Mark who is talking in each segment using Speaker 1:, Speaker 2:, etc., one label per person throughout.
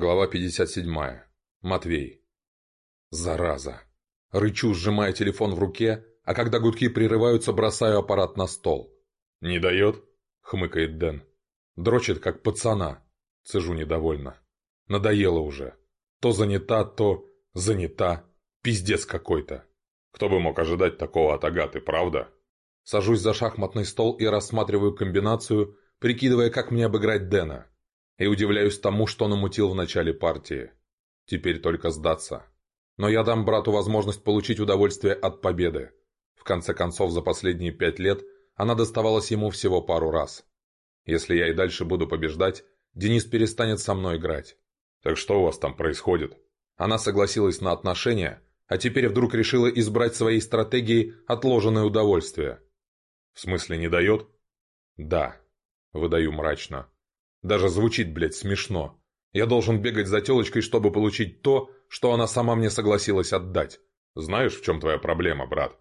Speaker 1: Глава 57. Матвей. Зараза. Рычу, сжимая телефон в руке, а когда гудки прерываются, бросаю аппарат на стол. «Не дает?» — хмыкает Дэн. Дрочит, как пацана. Цежу недовольно. Надоело уже. То занята, то занята. Пиздец какой-то. Кто бы мог ожидать такого от Агаты, правда? Сажусь за шахматный стол и рассматриваю комбинацию, прикидывая, как мне обыграть Дэна и удивляюсь тому, что намутил в начале партии. Теперь только сдаться. Но я дам брату возможность получить удовольствие от победы. В конце концов, за последние пять лет она доставалась ему всего пару раз. Если я и дальше буду побеждать, Денис перестанет со мной играть. Так что у вас там происходит? Она согласилась на отношения, а теперь вдруг решила избрать своей стратегией отложенное удовольствие. В смысле, не дает? Да, выдаю мрачно. Даже звучит, блядь, смешно. Я должен бегать за телочкой, чтобы получить то, что она сама мне согласилась отдать. Знаешь, в чем твоя проблема, брат?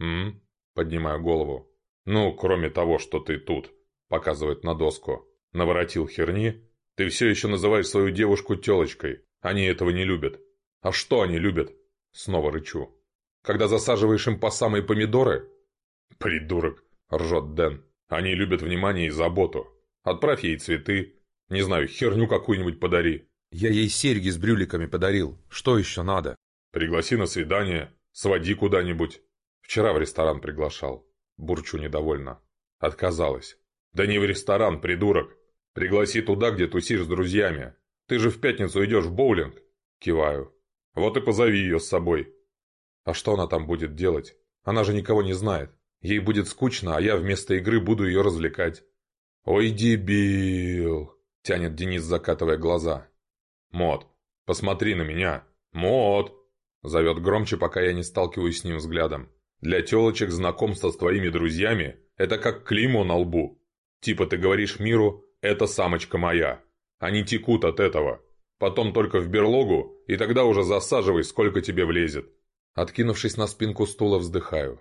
Speaker 1: М? Поднимаю голову. Ну, кроме того, что ты тут, показывает на доску. Наворотил херни. Ты все еще называешь свою девушку телочкой. Они этого не любят. А что они любят? Снова рычу. Когда засаживаешь им по самые помидоры? Придурок, ржет Дэн. Они любят внимание и заботу. Отправь ей цветы. Не знаю, херню какую-нибудь подари.
Speaker 2: Я ей серьги с брюликами подарил. Что еще надо?
Speaker 1: Пригласи на свидание. Своди куда-нибудь. Вчера в ресторан приглашал. Бурчу недовольно. Отказалась. Да не в ресторан, придурок. Пригласи туда, где тусишь с друзьями. Ты же в пятницу идешь в боулинг. Киваю. Вот и позови ее с собой. А что она там будет делать? Она же никого не знает. Ей будет скучно, а я вместо игры буду ее развлекать. «Ой, дебил!» — тянет Денис, закатывая глаза. Мот, посмотри на меня! Мот, — зовет громче, пока я не сталкиваюсь с ним взглядом. «Для телочек знакомство с твоими друзьями — это как клеймо на лбу. Типа ты говоришь миру «это самочка моя». Они текут от этого. Потом только в берлогу, и тогда уже засаживай, сколько тебе влезет». Откинувшись на спинку стула, вздыхаю.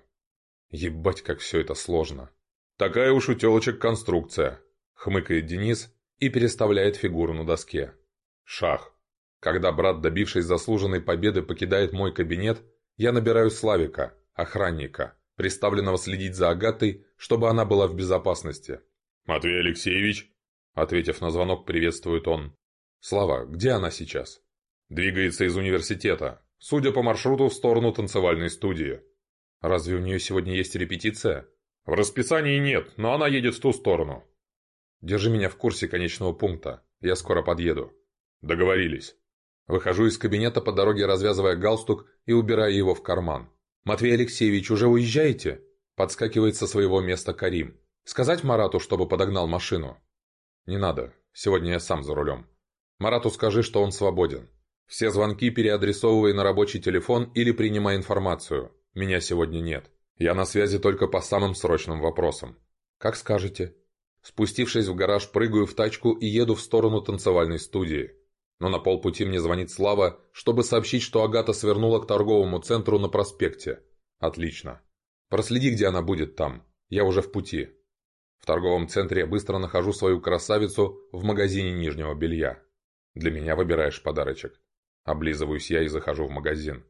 Speaker 1: «Ебать, как все это сложно!» Такая уж у телочек конструкция», — хмыкает Денис и переставляет фигуру на доске. Шах. Когда брат, добившись заслуженной победы, покидает мой кабинет, я набираю Славика, охранника, приставленного следить за Агатой, чтобы она была в безопасности. «Матвей Алексеевич?» Ответив на звонок, приветствует он. «Слава, где она сейчас?» «Двигается из университета, судя по маршруту в сторону танцевальной студии». «Разве у нее сегодня есть репетиция?» В расписании нет, но она едет в ту сторону. Держи меня в курсе конечного пункта. Я скоро подъеду. Договорились. Выхожу из кабинета по дороге, развязывая галстук и убирая его в карман. «Матвей Алексеевич, уже уезжаете?» Подскакивает со своего места Карим. «Сказать Марату, чтобы подогнал машину?» «Не надо. Сегодня я сам за рулем. Марату скажи, что он свободен. Все звонки переадресовывай на рабочий телефон или принимай информацию. Меня сегодня нет». Я на связи только по самым срочным вопросам. Как скажете. Спустившись в гараж, прыгаю в тачку и еду в сторону танцевальной студии. Но на полпути мне звонит Слава, чтобы сообщить, что Агата свернула к торговому центру на проспекте. Отлично. Проследи, где она будет там. Я уже в пути. В торговом центре я быстро нахожу свою красавицу в магазине нижнего белья. Для меня выбираешь подарочек. Облизываюсь я и захожу в магазин.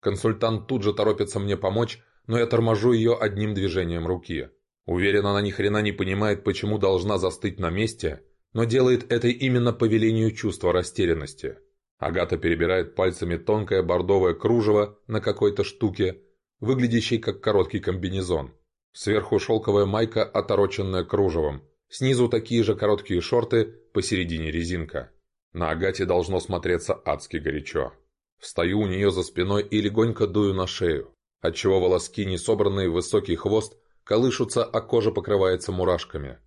Speaker 1: Консультант тут же торопится мне помочь, но я торможу ее одним движением руки. Уверен, она ни хрена не понимает, почему должна застыть на месте, но делает это именно по велению чувства растерянности. Агата перебирает пальцами тонкое бордовое кружево на какой-то штуке, выглядящей как короткий комбинезон. Сверху шелковая майка, отороченная кружевом. Снизу такие же короткие шорты, посередине резинка. На Агате должно смотреться адски горячо. Встаю у нее за спиной и легонько дую на шею отчего волоски несобранные в высокий хвост колышутся, а кожа покрывается мурашками.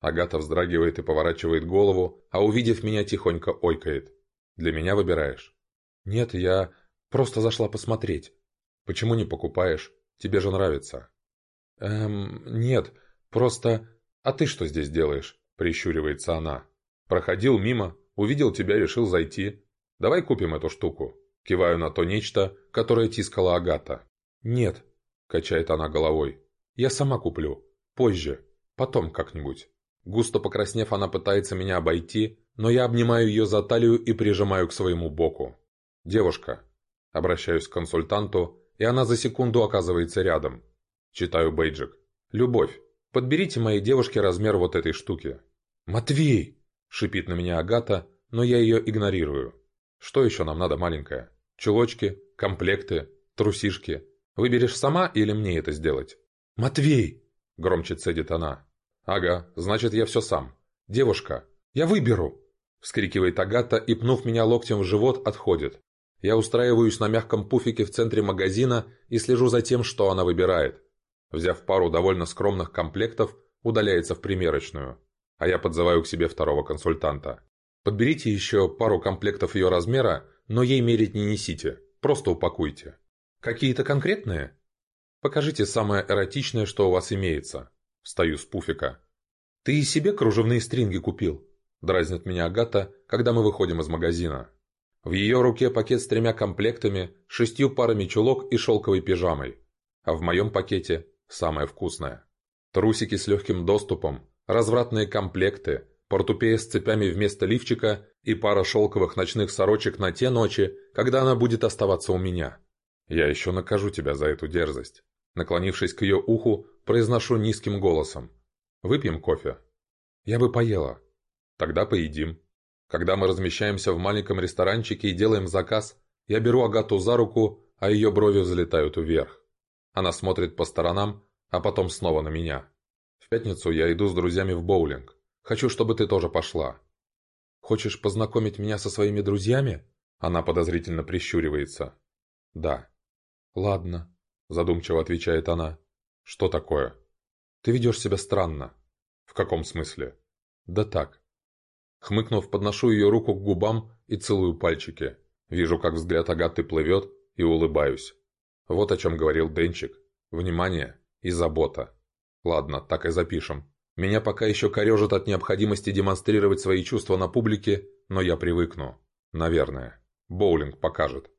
Speaker 1: Агата вздрагивает и поворачивает голову, а увидев меня, тихонько ойкает. «Для меня выбираешь?» «Нет, я просто зашла посмотреть». «Почему не покупаешь? Тебе же нравится». «Эм, нет, просто... А ты что здесь делаешь?» – прищуривается она. «Проходил мимо, увидел тебя, решил зайти. Давай купим эту штуку». Киваю на то нечто, которое тискала Агата. «Нет», — качает она головой. «Я сама куплю. Позже. Потом как-нибудь». Густо покраснев, она пытается меня обойти,
Speaker 2: но я обнимаю ее за талию и прижимаю к своему боку. «Девушка». Обращаюсь к консультанту, и она за секунду оказывается рядом. Читаю бейджик. «Любовь, подберите моей девушке размер вот этой штуки». «Матвей!» – шипит на меня Агата, но я ее игнорирую. «Что еще нам надо, маленькая? Чулочки, комплекты, трусишки, Выберешь сама или мне это сделать?» «Матвей!» — громче цедит она. «Ага, значит, я все сам. Девушка, я выберу!» — вскрикивает Агата и, пнув меня локтем в живот, отходит. Я устраиваюсь на мягком пуфике в центре магазина и слежу за тем, что она выбирает. Взяв пару довольно скромных комплектов, удаляется в примерочную. А я подзываю к себе второго консультанта. Подберите еще пару комплектов ее размера, но ей мерить не несите, просто упакуйте. Какие-то конкретные? Покажите самое эротичное, что у вас имеется. Встаю с пуфика. Ты и себе кружевные стринги купил? Дразнит меня Агата, когда мы выходим из магазина. В ее руке пакет с тремя комплектами, шестью парами чулок и шелковой пижамой. А в моем пакете самое вкусное. Трусики с легким доступом, развратные комплекты, портупея с цепями вместо лифчика и пара шелковых ночных сорочек на те ночи, когда она будет оставаться у меня. Я еще накажу тебя за эту дерзость. Наклонившись к ее уху, произношу низким голосом. Выпьем кофе. Я бы поела. Тогда поедим. Когда мы размещаемся в маленьком ресторанчике и делаем заказ, я беру Агату за руку, а ее брови взлетают вверх. Она смотрит по сторонам, а потом снова на меня. В пятницу я иду с друзьями в боулинг. Хочу, чтобы ты тоже пошла. Хочешь познакомить меня со своими друзьями? Она подозрительно прищуривается. Да. «Ладно», — задумчиво отвечает она. «Что такое?» «Ты ведешь себя странно». «В каком смысле?» «Да так». Хмыкнув, подношу ее руку к губам и целую пальчики. Вижу, как взгляд Агаты плывет, и улыбаюсь. Вот о чем говорил Денчик. Внимание и забота. Ладно, так и запишем. Меня пока еще корежит от необходимости демонстрировать свои чувства на публике, но я привыкну. Наверное. Боулинг покажет.